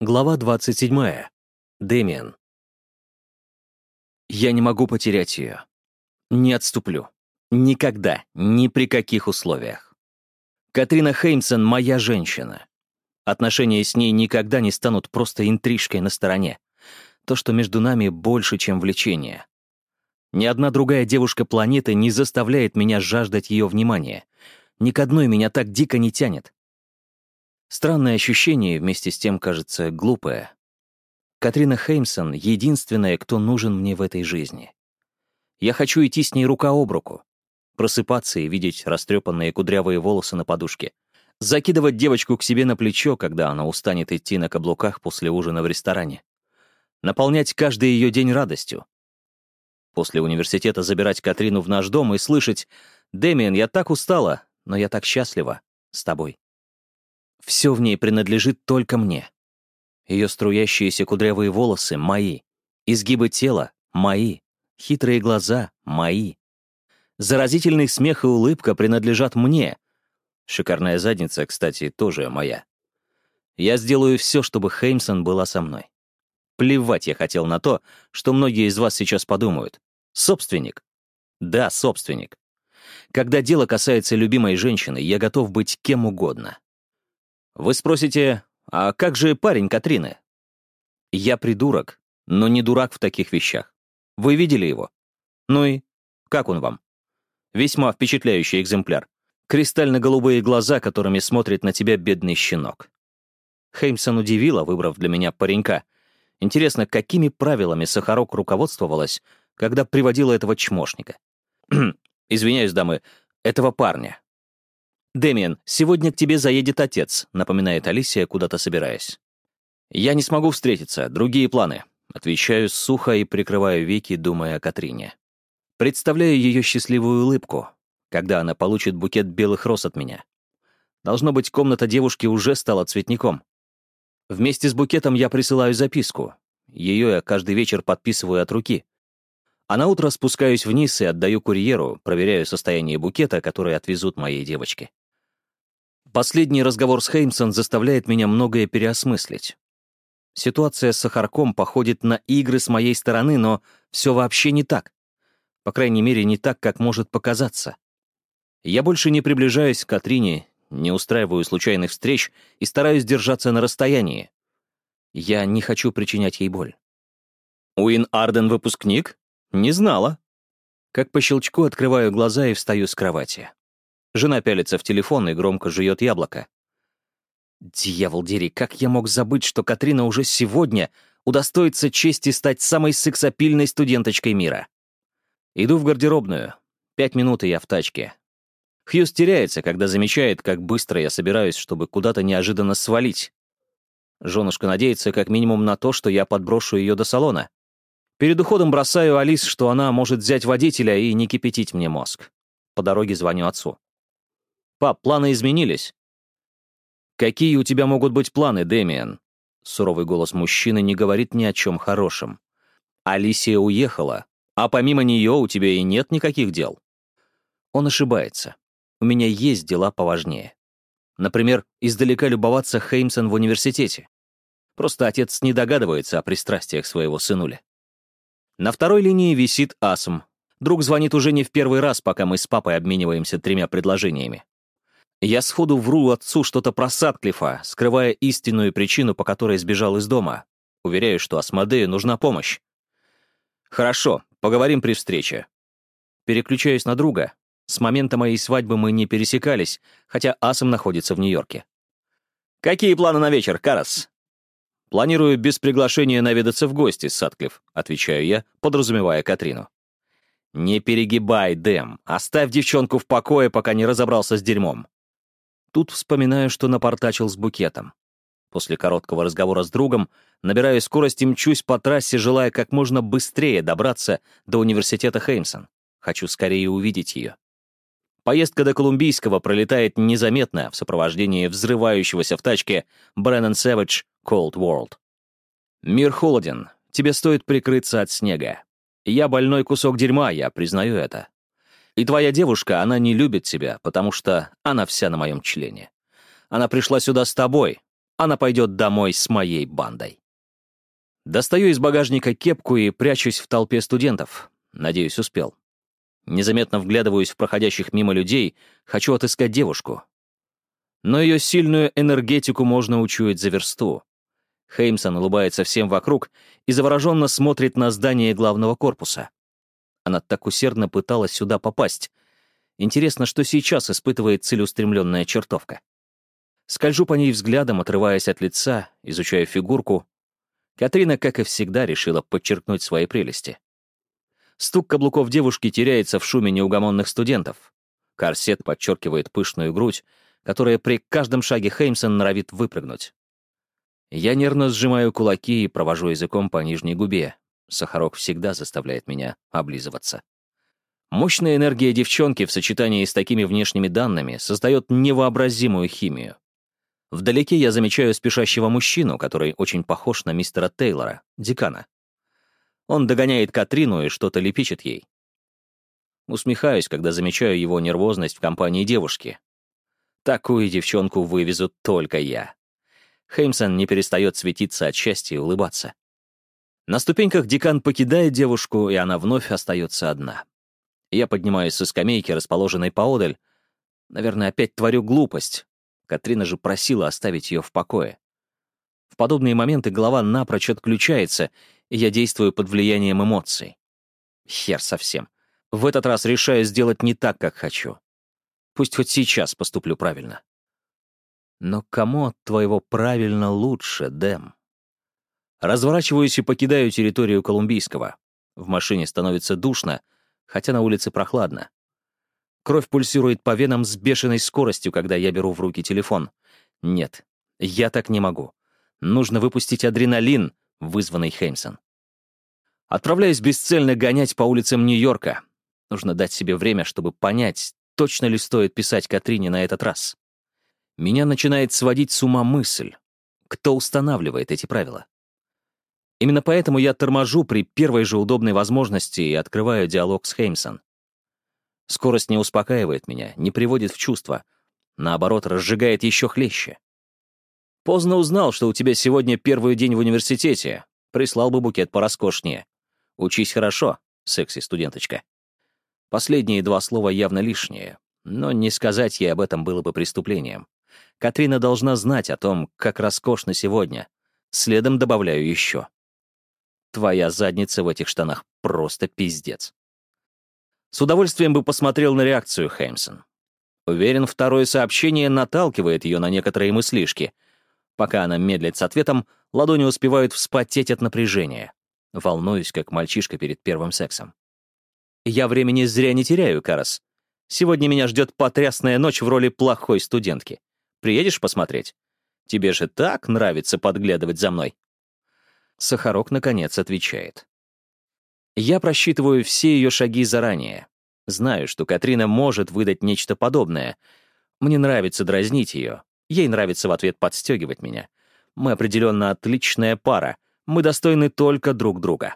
Глава 27. Дэмиан. Я не могу потерять ее. Не отступлю. Никогда, ни при каких условиях. Катрина Хеймсон — моя женщина. Отношения с ней никогда не станут просто интрижкой на стороне. То, что между нами больше, чем влечение. Ни одна другая девушка планеты не заставляет меня жаждать ее внимания. Ни к одной меня так дико не тянет. Странное ощущение, вместе с тем, кажется, глупое. Катрина Хеймсон — единственная, кто нужен мне в этой жизни. Я хочу идти с ней рука об руку, просыпаться и видеть растрепанные кудрявые волосы на подушке, закидывать девочку к себе на плечо, когда она устанет идти на каблуках после ужина в ресторане, наполнять каждый ее день радостью. После университета забирать Катрину в наш дом и слышать «Дэмиан, я так устала, но я так счастлива с тобой». Все в ней принадлежит только мне. Ее струящиеся кудрявые волосы — мои. Изгибы тела — мои. Хитрые глаза — мои. Заразительный смех и улыбка принадлежат мне. Шикарная задница, кстати, тоже моя. Я сделаю все, чтобы Хеймсон была со мной. Плевать я хотел на то, что многие из вас сейчас подумают. Собственник. Да, собственник. Когда дело касается любимой женщины, я готов быть кем угодно. Вы спросите, а как же парень Катрины? Я придурок, но не дурак в таких вещах. Вы видели его? Ну и как он вам? Весьма впечатляющий экземпляр. Кристально-голубые глаза, которыми смотрит на тебя бедный щенок. Хеймсон удивила, выбрав для меня паренька. Интересно, какими правилами Сахарок руководствовалась, когда приводила этого чмошника? Извиняюсь, дамы, этого парня. «Дэмиан, сегодня к тебе заедет отец», — напоминает Алисия, куда-то собираясь. «Я не смогу встретиться, другие планы», — отвечаю сухо и прикрываю веки, думая о Катрине. Представляю ее счастливую улыбку, когда она получит букет белых роз от меня. Должно быть, комната девушки уже стала цветником. Вместе с букетом я присылаю записку. Ее я каждый вечер подписываю от руки. А на утро спускаюсь вниз и отдаю курьеру, проверяю состояние букета, который отвезут моей девочке. Последний разговор с Хеймсон заставляет меня многое переосмыслить. Ситуация с Сахарком походит на игры с моей стороны, но все вообще не так. По крайней мере, не так, как может показаться. Я больше не приближаюсь к Катрине, не устраиваю случайных встреч и стараюсь держаться на расстоянии. Я не хочу причинять ей боль. Уин Арден выпускник? Не знала. Как по щелчку открываю глаза и встаю с кровати. Жена пялится в телефон и громко жует яблоко. Дьявол дери, как я мог забыть, что Катрина уже сегодня удостоится чести стать самой сексапильной студенточкой мира. Иду в гардеробную. Пять минут, и я в тачке. Хьюз теряется, когда замечает, как быстро я собираюсь, чтобы куда-то неожиданно свалить. Женушка надеется как минимум на то, что я подброшу ее до салона. Перед уходом бросаю Алис, что она может взять водителя и не кипятить мне мозг. По дороге звоню отцу. «Пап, планы изменились». «Какие у тебя могут быть планы, Дэмиан?» Суровый голос мужчины не говорит ни о чем хорошем. «Алисия уехала, а помимо нее у тебя и нет никаких дел». Он ошибается. У меня есть дела поважнее. Например, издалека любоваться Хеймсон в университете. Просто отец не догадывается о пристрастиях своего сынуля. На второй линии висит Асм. Друг звонит уже не в первый раз, пока мы с папой обмениваемся тремя предложениями. Я сходу вру отцу что-то про Садклифа, скрывая истинную причину, по которой сбежал из дома. Уверяю, что Асмодею нужна помощь. Хорошо, поговорим при встрече. Переключаюсь на друга. С момента моей свадьбы мы не пересекались, хотя Асом находится в Нью-Йорке. «Какие планы на вечер, Карас?» «Планирую без приглашения наведаться в гости, Садклифф», — отвечаю я, подразумевая Катрину. «Не перегибай, Дэм. Оставь девчонку в покое, пока не разобрался с дерьмом. Тут вспоминаю, что напортачил с букетом. После короткого разговора с другом набираю скорость и мчусь по трассе, желая как можно быстрее добраться до университета Хеймсон. Хочу скорее увидеть ее. Поездка до Колумбийского пролетает незаметно в сопровождении взрывающегося в тачке Брэннон Сэвидж Cold World. «Мир холоден. Тебе стоит прикрыться от снега. Я больной кусок дерьма, я признаю это. И твоя девушка, она не любит тебя, потому что она вся на моем члене. Она пришла сюда с тобой. она пойдет домой с моей бандой. Достаю из багажника кепку и прячусь в толпе студентов. Надеюсь, успел. Незаметно вглядываюсь в проходящих мимо людей, хочу отыскать девушку. Но ее сильную энергетику можно учуять за версту. Хеймсон улыбается всем вокруг и завороженно смотрит на здание главного корпуса. Она так усердно пыталась сюда попасть. Интересно, что сейчас испытывает целеустремленная чертовка. Скольжу по ней взглядом, отрываясь от лица, изучая фигурку. Катрина, как и всегда, решила подчеркнуть свои прелести. Стук каблуков девушки теряется в шуме неугомонных студентов. Корсет подчеркивает пышную грудь, которая при каждом шаге Хеймсон норовит выпрыгнуть. Я нервно сжимаю кулаки и провожу языком по нижней губе. Сахарок всегда заставляет меня облизываться. Мощная энергия девчонки в сочетании с такими внешними данными создает невообразимую химию. Вдалеке я замечаю спешащего мужчину, который очень похож на мистера Тейлора, декана. Он догоняет Катрину и что-то лепечет ей. Усмехаюсь, когда замечаю его нервозность в компании девушки. Такую девчонку вывезут только я. Хеймсон не перестает светиться от счастья и улыбаться. На ступеньках декан покидает девушку, и она вновь остается одна. Я поднимаюсь со скамейки, расположенной поодаль. Наверное, опять творю глупость, Катрина же просила оставить ее в покое. В подобные моменты голова напрочь отключается, и я действую под влиянием эмоций. Хер совсем. В этот раз решаю сделать не так, как хочу. Пусть хоть сейчас поступлю правильно. Но кому от твоего правильно лучше, Дэм? Разворачиваюсь и покидаю территорию Колумбийского. В машине становится душно, хотя на улице прохладно. Кровь пульсирует по венам с бешеной скоростью, когда я беру в руки телефон. Нет, я так не могу. Нужно выпустить адреналин, вызванный Хеймсон. Отправляюсь бесцельно гонять по улицам Нью-Йорка. Нужно дать себе время, чтобы понять, точно ли стоит писать Катрине на этот раз. Меня начинает сводить с ума мысль. Кто устанавливает эти правила? Именно поэтому я торможу при первой же удобной возможности и открываю диалог с Хеймсон. Скорость не успокаивает меня, не приводит в чувство. Наоборот, разжигает еще хлеще. Поздно узнал, что у тебя сегодня первый день в университете. Прислал бы букет пороскошнее. Учись хорошо, секси-студенточка. Последние два слова явно лишние, но не сказать ей об этом было бы преступлением. Катрина должна знать о том, как роскошно сегодня. Следом добавляю еще. Твоя задница в этих штанах просто пиздец. С удовольствием бы посмотрел на реакцию Хеймсон. Уверен, второе сообщение наталкивает ее на некоторые мыслишки. Пока она медлит с ответом, ладони успевают вспотеть от напряжения. Волнуюсь, как мальчишка перед первым сексом. Я времени зря не теряю, Карас. Сегодня меня ждет потрясная ночь в роли плохой студентки. Приедешь посмотреть? Тебе же так нравится подглядывать за мной. Сахарок, наконец, отвечает. Я просчитываю все ее шаги заранее. Знаю, что Катрина может выдать нечто подобное. Мне нравится дразнить ее. Ей нравится в ответ подстегивать меня. Мы определенно отличная пара. Мы достойны только друг друга.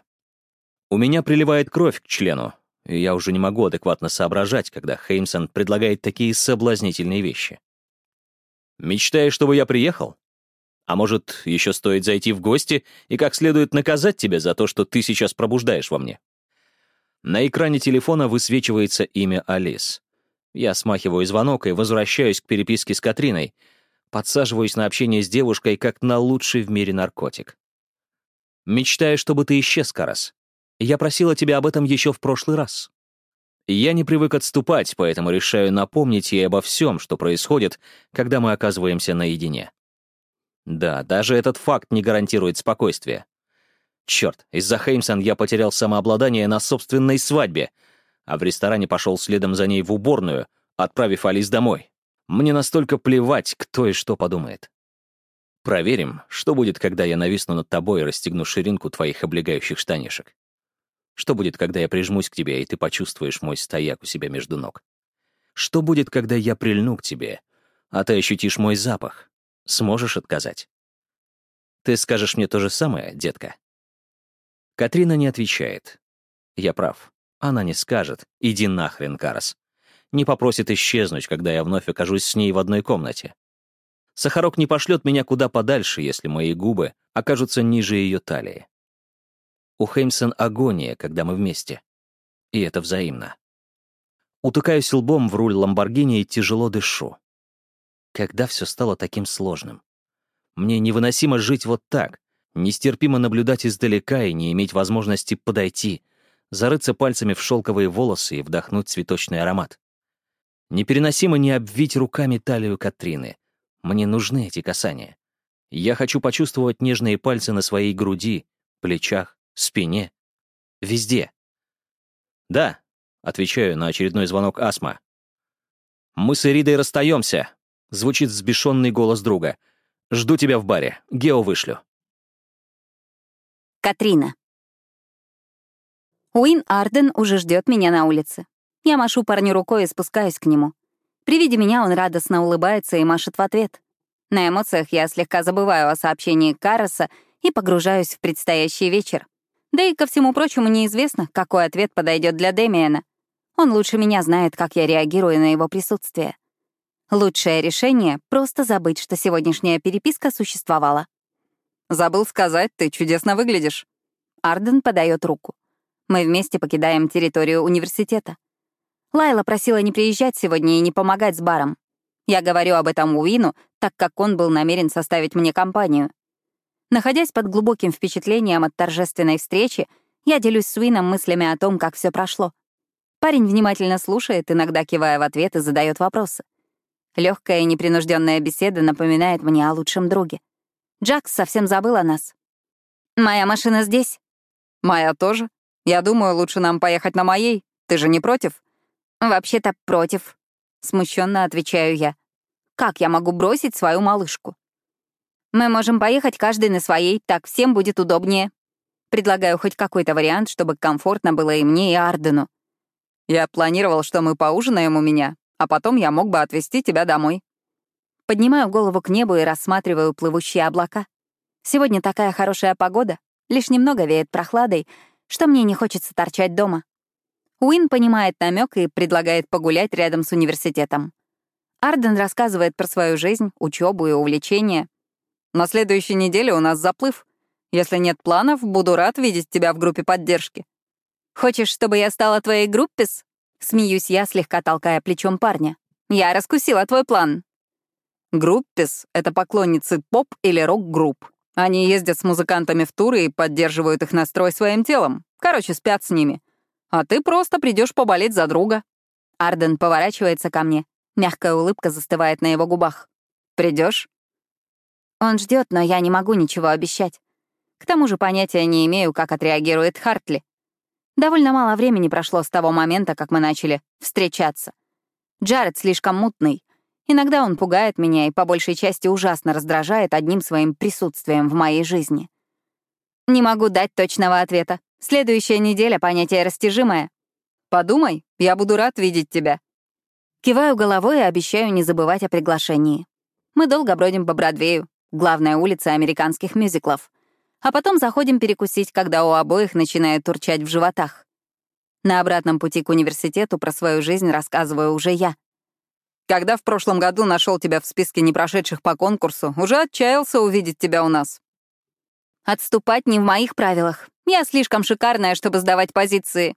У меня приливает кровь к члену, и я уже не могу адекватно соображать, когда Хеймсон предлагает такие соблазнительные вещи. «Мечтаешь, чтобы я приехал? А может, еще стоит зайти в гости и как следует наказать тебя за то, что ты сейчас пробуждаешь во мне?» На экране телефона высвечивается имя Алис. Я смахиваю звонок и возвращаюсь к переписке с Катриной. Подсаживаюсь на общение с девушкой, как на лучший в мире наркотик. «Мечтаю, чтобы ты исчез, Карас. Я просила тебя об этом еще в прошлый раз». Я не привык отступать, поэтому решаю напомнить ей обо всем, что происходит, когда мы оказываемся наедине. Да, даже этот факт не гарантирует спокойствия. Черт, из-за Хеймсон я потерял самообладание на собственной свадьбе, а в ресторане пошел следом за ней в уборную, отправив Алис домой. Мне настолько плевать, кто и что подумает. Проверим, что будет, когда я нависну над тобой и расстегну ширинку твоих облегающих штанишек. Что будет, когда я прижмусь к тебе, и ты почувствуешь мой стояк у себя между ног? Что будет, когда я прильну к тебе, а ты ощутишь мой запах, Сможешь отказать? Ты скажешь мне то же самое, детка?» Катрина не отвечает. Я прав. Она не скажет «иди нахрен, Карас». Не попросит исчезнуть, когда я вновь окажусь с ней в одной комнате. Сахарок не пошлет меня куда подальше, если мои губы окажутся ниже ее талии. У Хеймсон агония, когда мы вместе. И это взаимно. Утыкаюсь лбом в руль Ламборгини и тяжело дышу. Когда все стало таким сложным? Мне невыносимо жить вот так, нестерпимо наблюдать издалека и не иметь возможности подойти, зарыться пальцами в шелковые волосы и вдохнуть цветочный аромат. Непереносимо не обвить руками талию Катрины. Мне нужны эти касания. Я хочу почувствовать нежные пальцы на своей груди, плечах, спине. Везде. «Да», — отвечаю на очередной звонок Асма. «Мы с Иридой расстаемся», — звучит взбешенный голос друга. «Жду тебя в баре. Гео вышлю». Катрина. Уин Арден уже ждет меня на улице. Я машу парню рукой и спускаюсь к нему. При виде меня он радостно улыбается и машет в ответ. На эмоциях я слегка забываю о сообщении Карроса и погружаюсь в предстоящий вечер. Да и ко всему прочему неизвестно, какой ответ подойдет для Демиана. Он лучше меня знает, как я реагирую на его присутствие. Лучшее решение — просто забыть, что сегодняшняя переписка существовала. «Забыл сказать, ты чудесно выглядишь». Арден подает руку. Мы вместе покидаем территорию университета. Лайла просила не приезжать сегодня и не помогать с баром. Я говорю об этом Уину, так как он был намерен составить мне компанию. Находясь под глубоким впечатлением от торжественной встречи, я делюсь с Уином мыслями о том, как все прошло. Парень внимательно слушает, иногда кивая в ответ и задает вопросы. Легкая и непринужденная беседа напоминает мне о лучшем друге. Джакс совсем забыл о нас. «Моя машина здесь?» «Моя тоже. Я думаю, лучше нам поехать на моей. Ты же не против?» «Вообще-то против», — смущенно отвечаю я. «Как я могу бросить свою малышку?» «Мы можем поехать каждый на своей, так всем будет удобнее». Предлагаю хоть какой-то вариант, чтобы комфортно было и мне, и Ардену. «Я планировал, что мы поужинаем у меня, а потом я мог бы отвезти тебя домой». Поднимаю голову к небу и рассматриваю плывущие облака. Сегодня такая хорошая погода, лишь немного веет прохладой, что мне не хочется торчать дома. Уин понимает намек и предлагает погулять рядом с университетом. Арден рассказывает про свою жизнь, учебу и увлечения. «На следующей неделе у нас заплыв. Если нет планов, буду рад видеть тебя в группе поддержки». «Хочешь, чтобы я стала твоей группис?» Смеюсь я, слегка толкая плечом парня. «Я раскусила твой план». Группис — это поклонницы поп- или рок-групп. Они ездят с музыкантами в туры и поддерживают их настрой своим телом. Короче, спят с ними а ты просто придешь поболеть за друга». Арден поворачивается ко мне. Мягкая улыбка застывает на его губах. Придешь? Он ждет, но я не могу ничего обещать. К тому же понятия не имею, как отреагирует Хартли. Довольно мало времени прошло с того момента, как мы начали встречаться. Джаред слишком мутный. Иногда он пугает меня и по большей части ужасно раздражает одним своим присутствием в моей жизни. Не могу дать точного ответа. Следующая неделя — понятие растяжимое. Подумай, я буду рад видеть тебя. Киваю головой и обещаю не забывать о приглашении. Мы долго бродим по Бродвею, главная улица американских мюзиклов. А потом заходим перекусить, когда у обоих начинает турчать в животах. На обратном пути к университету про свою жизнь рассказываю уже я. Когда в прошлом году нашел тебя в списке непрошедших по конкурсу, уже отчаялся увидеть тебя у нас. Отступать не в моих правилах. Я слишком шикарная, чтобы сдавать позиции.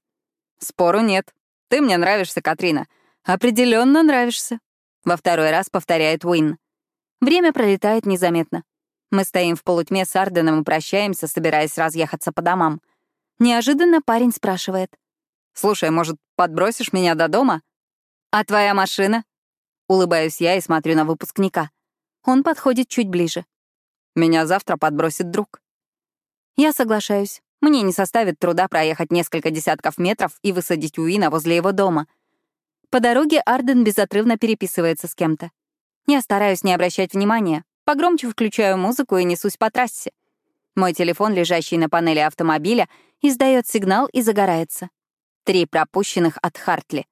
Спору нет. Ты мне нравишься, Катрина. Определенно нравишься. Во второй раз повторяет Уин. Время пролетает незаметно. Мы стоим в полутьме с Арденом и прощаемся, собираясь разъехаться по домам. Неожиданно парень спрашивает. «Слушай, может, подбросишь меня до дома?» «А твоя машина?» Улыбаюсь я и смотрю на выпускника. Он подходит чуть ближе. «Меня завтра подбросит друг». Я соглашаюсь. Мне не составит труда проехать несколько десятков метров и высадить Уина возле его дома. По дороге Арден безотрывно переписывается с кем-то. Я стараюсь не обращать внимания. Погромче включаю музыку и несусь по трассе. Мой телефон, лежащий на панели автомобиля, издает сигнал и загорается. Три пропущенных от Хартли.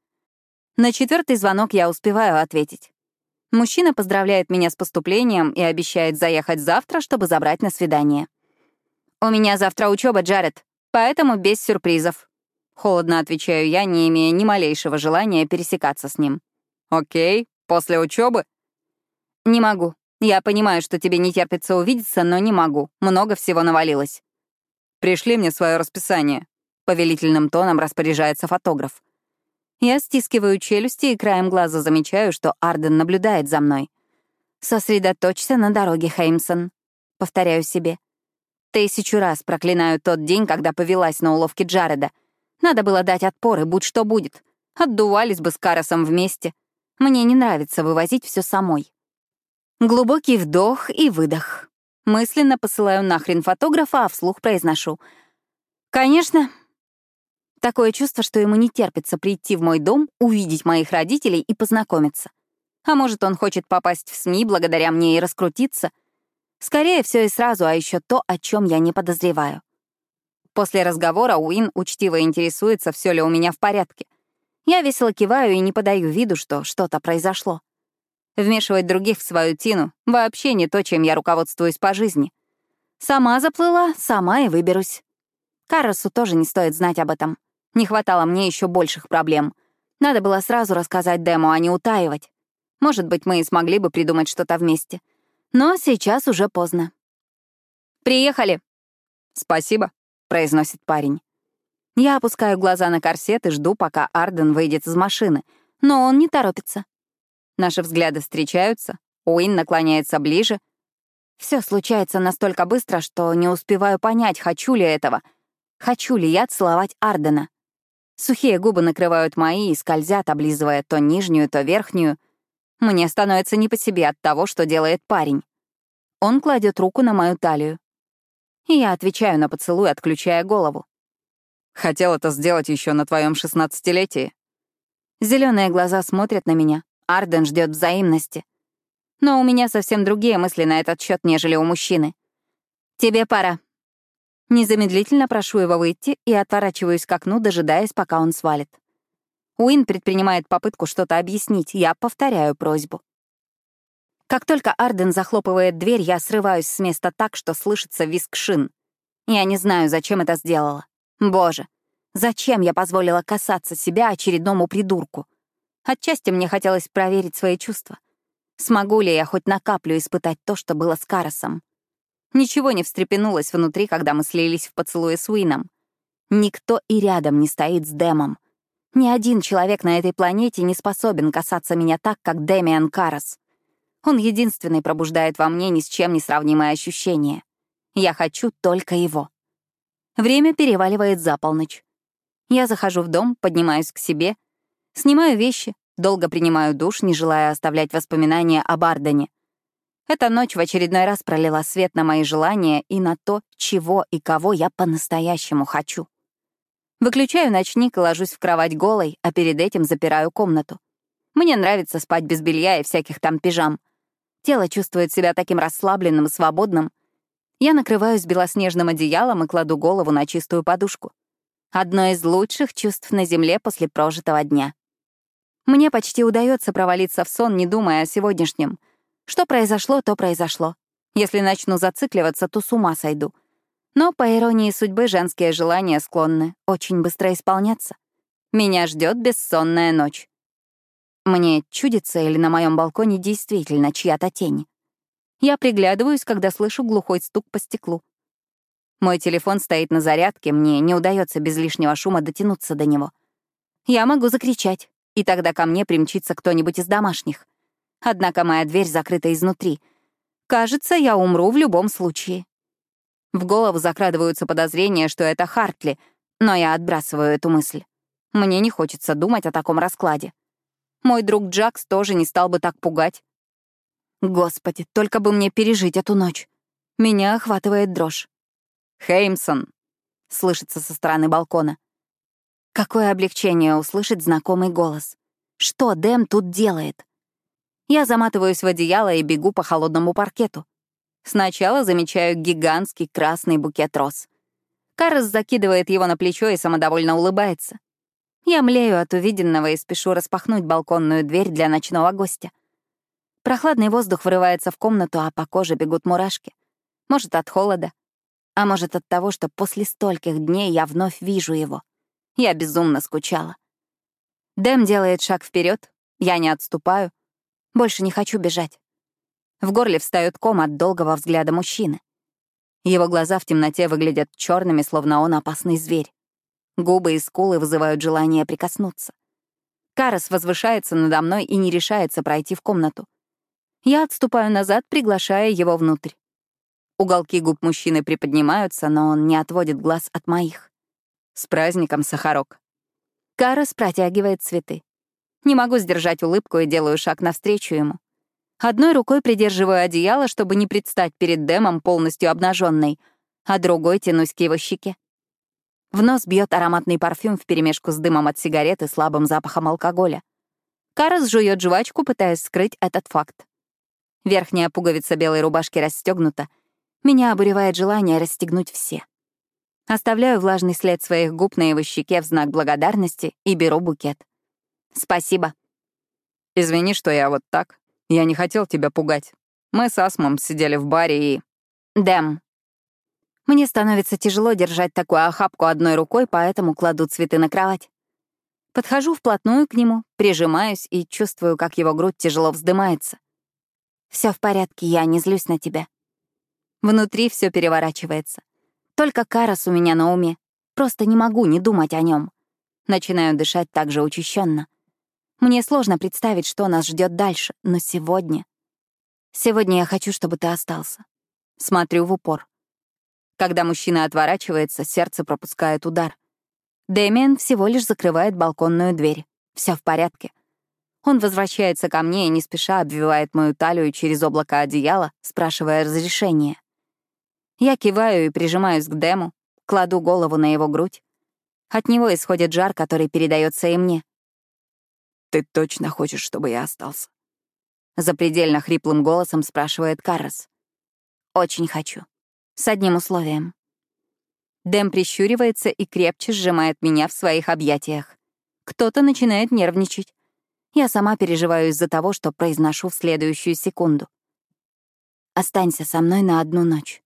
На четвертый звонок я успеваю ответить. Мужчина поздравляет меня с поступлением и обещает заехать завтра, чтобы забрать на свидание. «У меня завтра учеба, Джаред, поэтому без сюрпризов». Холодно отвечаю я, не имея ни малейшего желания пересекаться с ним. «Окей, после учебы. «Не могу. Я понимаю, что тебе не терпится увидеться, но не могу. Много всего навалилось. Пришли мне свое расписание. Повелительным тоном распоряжается фотограф. Я стискиваю челюсти и краем глаза замечаю, что Арден наблюдает за мной. «Сосредоточься на дороге, Хеймсон», — повторяю себе. Тысячу раз проклинаю тот день, когда повелась на уловки Джареда. Надо было дать отпор, и будь что будет. Отдувались бы с Карасом вместе. Мне не нравится вывозить все самой. Глубокий вдох и выдох. Мысленно посылаю нахрен фотографа, а вслух произношу. «Конечно». Такое чувство, что ему не терпится прийти в мой дом, увидеть моих родителей и познакомиться. А может, он хочет попасть в СМИ благодаря мне и раскрутиться? Скорее все и сразу, а еще то, о чем я не подозреваю. После разговора Уин учтиво интересуется, все ли у меня в порядке. Я весело киваю и не подаю виду, что что-то произошло. Вмешивать других в свою тину — вообще не то, чем я руководствуюсь по жизни. Сама заплыла, сама и выберусь. Карросу тоже не стоит знать об этом. Не хватало мне еще больших проблем. Надо было сразу рассказать Дему, а не утаивать. Может быть, мы и смогли бы придумать что-то вместе. Но сейчас уже поздно. «Приехали!» «Спасибо», — произносит парень. Я опускаю глаза на корсет и жду, пока Арден выйдет из машины, но он не торопится. Наши взгляды встречаются, Уин наклоняется ближе. Все случается настолько быстро, что не успеваю понять, хочу ли этого. Хочу ли я целовать Ардена. Сухие губы накрывают мои и скользят, облизывая то нижнюю, то верхнюю. Мне становится не по себе от того, что делает парень. Он кладет руку на мою талию. И я отвечаю на поцелуй, отключая голову. Хотел это сделать еще на твоем шестнадцатилетии. Зеленые глаза смотрят на меня, Арден ждет взаимности. Но у меня совсем другие мысли на этот счет, нежели у мужчины. Тебе пора. Незамедлительно прошу его выйти и отворачиваюсь к окну, дожидаясь, пока он свалит. Уин предпринимает попытку что-то объяснить, я повторяю просьбу. Как только Арден захлопывает дверь, я срываюсь с места так, что слышится визг шин. Я не знаю, зачем это сделала. Боже, зачем я позволила касаться себя очередному придурку? Отчасти мне хотелось проверить свои чувства. Смогу ли я хоть на каплю испытать то, что было с Карасом? Ничего не встрепенулось внутри, когда мы слились в поцелуе с Уином. Никто и рядом не стоит с Дэмом. Ни один человек на этой планете не способен касаться меня так, как Дэмиан Карас. Он единственный пробуждает во мне ни с чем не сравнимое ощущение. Я хочу только его. Время переваливает за полночь. Я захожу в дом, поднимаюсь к себе Снимаю вещи, долго принимаю душ, не желая оставлять воспоминания об Ардене. Эта ночь в очередной раз пролила свет на мои желания и на то, чего и кого я по-настоящему хочу. Выключаю ночник и ложусь в кровать голой, а перед этим запираю комнату. Мне нравится спать без белья и всяких там пижам. Тело чувствует себя таким расслабленным и свободным. Я накрываюсь белоснежным одеялом и кладу голову на чистую подушку. Одно из лучших чувств на земле после прожитого дня. Мне почти удается провалиться в сон, не думая о сегодняшнем. Что произошло, то произошло. Если начну зацикливаться, то с ума сойду. Но, по иронии судьбы, женские желания склонны очень быстро исполняться. Меня ждет бессонная ночь. Мне чудится или на моем балконе действительно чья-то тень. Я приглядываюсь, когда слышу глухой стук по стеклу. Мой телефон стоит на зарядке, мне не удается без лишнего шума дотянуться до него. Я могу закричать и тогда ко мне примчится кто-нибудь из домашних. Однако моя дверь закрыта изнутри. Кажется, я умру в любом случае. В голову закрадываются подозрения, что это Хартли, но я отбрасываю эту мысль. Мне не хочется думать о таком раскладе. Мой друг Джакс тоже не стал бы так пугать. Господи, только бы мне пережить эту ночь. Меня охватывает дрожь. «Хеймсон», — слышится со стороны балкона. Какое облегчение услышать знакомый голос. Что Дэм тут делает? Я заматываюсь в одеяло и бегу по холодному паркету. Сначала замечаю гигантский красный букет роз. Карас закидывает его на плечо и самодовольно улыбается. Я млею от увиденного и спешу распахнуть балконную дверь для ночного гостя. Прохладный воздух врывается в комнату, а по коже бегут мурашки. Может, от холода, а может, от того, что после стольких дней я вновь вижу его — я безумно скучала. Дэм делает шаг вперед, я не отступаю. Больше не хочу бежать. В горле встает ком от долгого взгляда мужчины. Его глаза в темноте выглядят черными, словно он опасный зверь. Губы и скулы вызывают желание прикоснуться. Карас возвышается надо мной и не решается пройти в комнату. Я отступаю назад, приглашая его внутрь. Уголки губ мужчины приподнимаются, но он не отводит глаз от моих. С праздником, Сахарок. Карас протягивает цветы. Не могу сдержать улыбку и делаю шаг навстречу ему. Одной рукой придерживаю одеяло, чтобы не предстать перед Дэмом полностью обнаженной, а другой тянусь к его щеке. В нос бьет ароматный парфюм вперемешку с дымом от сигарет и слабым запахом алкоголя. Карас жует жвачку, пытаясь скрыть этот факт. Верхняя пуговица белой рубашки расстегнута. Меня обуревает желание расстегнуть все. Оставляю влажный след своих губ на его щеке в знак благодарности и беру букет. Спасибо. Извини, что я вот так. Я не хотел тебя пугать. Мы с Асмом сидели в баре и... Дэм. Мне становится тяжело держать такую охапку одной рукой, поэтому кладу цветы на кровать. Подхожу вплотную к нему, прижимаюсь и чувствую, как его грудь тяжело вздымается. Все в порядке, я не злюсь на тебя. Внутри все переворачивается. Только Карас у меня на уме. Просто не могу не думать о нем. Начинаю дышать так же учащенно. Мне сложно представить, что нас ждет дальше, но сегодня... Сегодня я хочу, чтобы ты остался. Смотрю в упор. Когда мужчина отворачивается, сердце пропускает удар. Дэмиан всего лишь закрывает балконную дверь. Все в порядке. Он возвращается ко мне и не спеша обвивает мою талию через облако одеяла, спрашивая разрешения. Я киваю и прижимаюсь к Дэму, кладу голову на его грудь. От него исходит жар, который передается и мне. «Ты точно хочешь, чтобы я остался?» Запредельно хриплым голосом спрашивает Каррес. «Очень хочу. С одним условием». Дэм прищуривается и крепче сжимает меня в своих объятиях. Кто-то начинает нервничать. Я сама переживаю из-за того, что произношу в следующую секунду. «Останься со мной на одну ночь».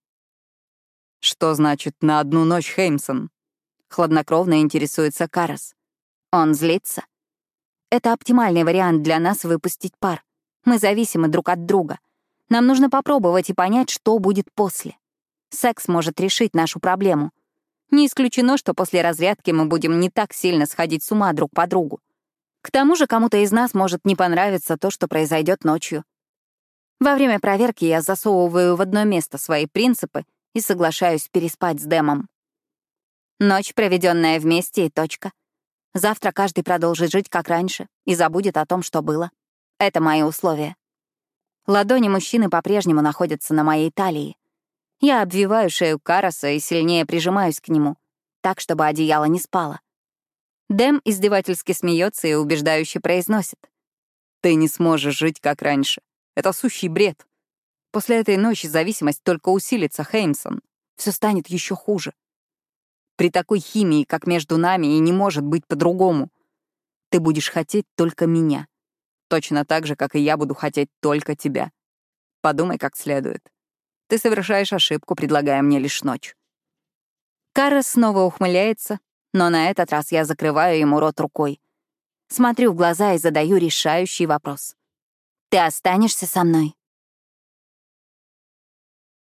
«Что значит «на одну ночь, Хеймсон»?» Хладнокровно интересуется Карас. Он злится. Это оптимальный вариант для нас выпустить пар. Мы зависимы друг от друга. Нам нужно попробовать и понять, что будет после. Секс может решить нашу проблему. Не исключено, что после разрядки мы будем не так сильно сходить с ума друг по другу. К тому же кому-то из нас может не понравиться то, что произойдет ночью. Во время проверки я засовываю в одно место свои принципы и соглашаюсь переспать с Дэмом. Ночь, проведенная вместе, и точка. Завтра каждый продолжит жить как раньше и забудет о том, что было. Это мои условия. Ладони мужчины по-прежнему находятся на моей талии. Я обвиваю шею Караса и сильнее прижимаюсь к нему, так, чтобы одеяло не спало. Дэм издевательски смеется и убеждающе произносит. «Ты не сможешь жить как раньше. Это сущий бред. После этой ночи зависимость только усилится, Хеймсон. Все станет еще хуже. При такой химии, как между нами, и не может быть по-другому. Ты будешь хотеть только меня. Точно так же, как и я буду хотеть только тебя. Подумай как следует. Ты совершаешь ошибку, предлагая мне лишь ночь. Карра снова ухмыляется, но на этот раз я закрываю ему рот рукой. Смотрю в глаза и задаю решающий вопрос. «Ты останешься со мной?»